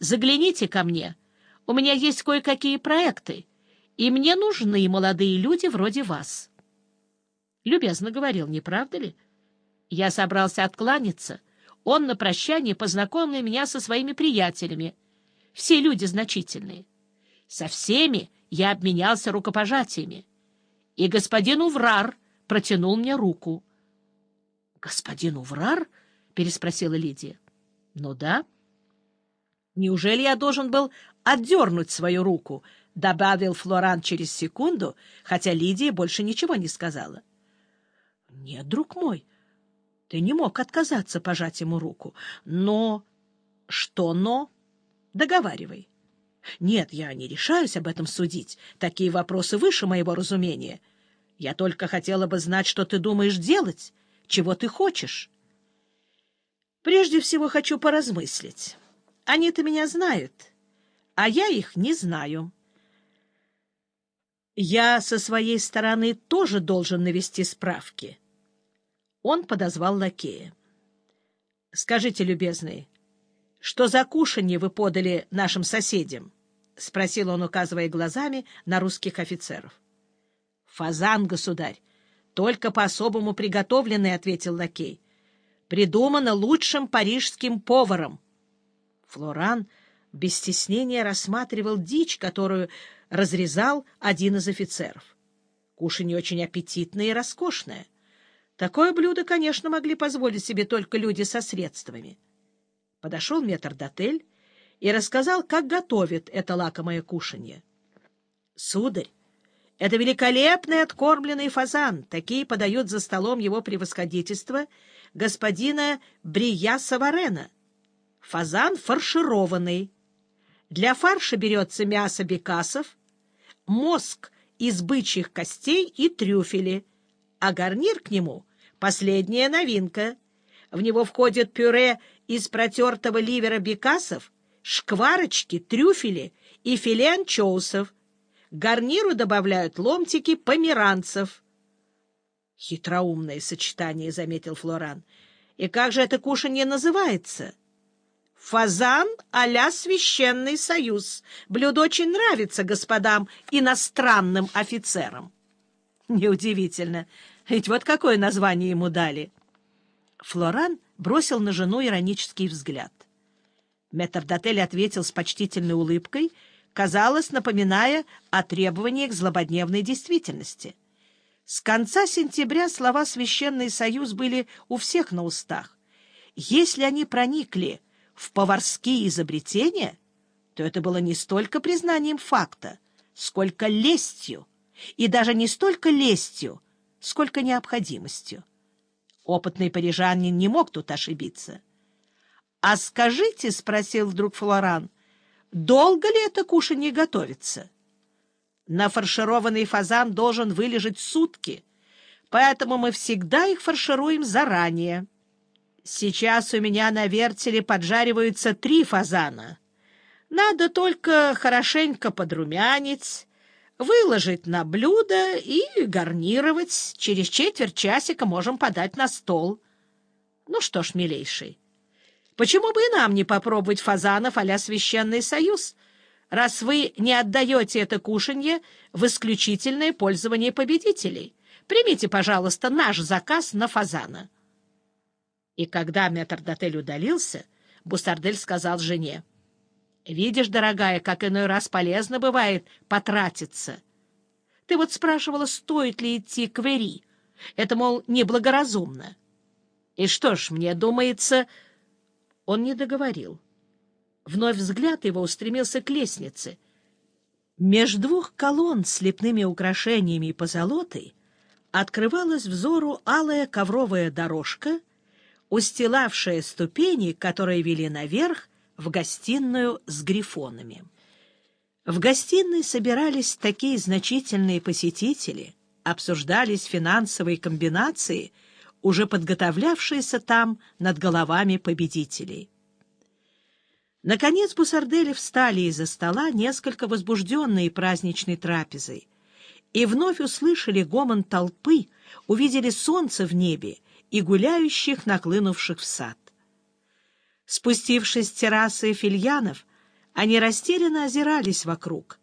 загляните ко мне. У меня есть кое-какие проекты, и мне нужны молодые люди вроде вас. Любезно говорил, не правда ли? Я собрался откланяться. Он на прощание познакомил меня со своими приятелями. Все люди значительные. Со всеми я обменялся рукопожатиями. И господин Уврар протянул мне руку. — Господин Уврар? — переспросила Лидия. — Ну да. — Неужели я должен был отдернуть свою руку? — добавил Флоран через секунду, хотя Лидия больше ничего не сказала. — Нет, друг мой, ты не мог отказаться пожать ему руку. Но... Что но? Договаривай. Нет, я не решаюсь об этом судить. Такие вопросы выше моего разумения. Я только хотела бы знать, что ты думаешь делать, чего ты хочешь. Прежде всего хочу поразмыслить. Они-то меня знают, а я их не знаю. Я со своей стороны тоже должен навести справки. Он подозвал лакея. — Скажите, любезный, что за кушанье вы подали нашим соседям? — спросил он, указывая глазами на русских офицеров. — Фазан, государь, только по-особому приготовленный, — ответил лакей. — Придумано лучшим парижским поваром. Флоран без стеснения рассматривал дичь, которую разрезал один из офицеров. Кушанье очень аппетитное и роскошное. Такое блюдо, конечно, могли позволить себе только люди со средствами. Подошел метрдотель и рассказал, как готовит это лакомое кушанье. — Сударь, это великолепный откормленный фазан. Такие подают за столом его превосходительства господина Брия Саварена. Фазан фаршированный. Для фарша берется мясо бекасов, мозг из бычьих костей и трюфели, а гарнир к нему — последняя новинка. В него входит пюре из протертого ливера бекасов, шкварочки, трюфели и филе анчоусов. гарниру добавляют ломтики померанцев. Хитроумное сочетание, — заметил Флоран. И как же это кушанье называется? — Фазан а-ля Священный Союз. Блюдо очень нравится господам иностранным офицерам. Неудивительно, ведь вот какое название ему дали. Флоран бросил на жену иронический взгляд. Метрдотель ответил с почтительной улыбкой, казалось, напоминая о требованиях злободневной действительности. С конца сентября слова «Священный Союз» были у всех на устах. Если они проникли в поварские изобретения, то это было не столько признанием факта, сколько лестью, и даже не столько лестью, сколько необходимостью. Опытный парижанин не мог тут ошибиться. — А скажите, — спросил вдруг Флоран, — долго ли это кушанье готовится? Нафаршированный фазан должен вылежать сутки, поэтому мы всегда их фаршируем заранее. Сейчас у меня на вертеле поджариваются три фазана. Надо только хорошенько подрумянить, выложить на блюдо и гарнировать. Через четверть часика можем подать на стол. Ну что ж, милейший, почему бы и нам не попробовать фазанов а Священный Союз, раз вы не отдаете это кушанье в исключительное пользование победителей? Примите, пожалуйста, наш заказ на фазана. И когда метрдотель удалился, Бусардель сказал жене, «Видишь, дорогая, как иной раз полезно бывает потратиться. Ты вот спрашивала, стоит ли идти к Вери. Это, мол, неблагоразумно. И что ж, мне думается...» Он не договорил. Вновь взгляд его устремился к лестнице. Меж двух колонн с лепными украшениями и позолотой открывалась взору алая ковровая дорожка — устилавшая ступени, которые вели наверх в гостиную с грифонами. В гостиной собирались такие значительные посетители, обсуждались финансовые комбинации, уже подготовлявшиеся там над головами победителей. Наконец Бусардели встали из-за стола, несколько возбужденные праздничной трапезой, и вновь услышали гомон толпы, увидели солнце в небе и гуляющих, наклынувших в сад. Спустившись с террасы Фильянов, Они растерянно озирались вокруг.